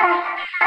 Bye.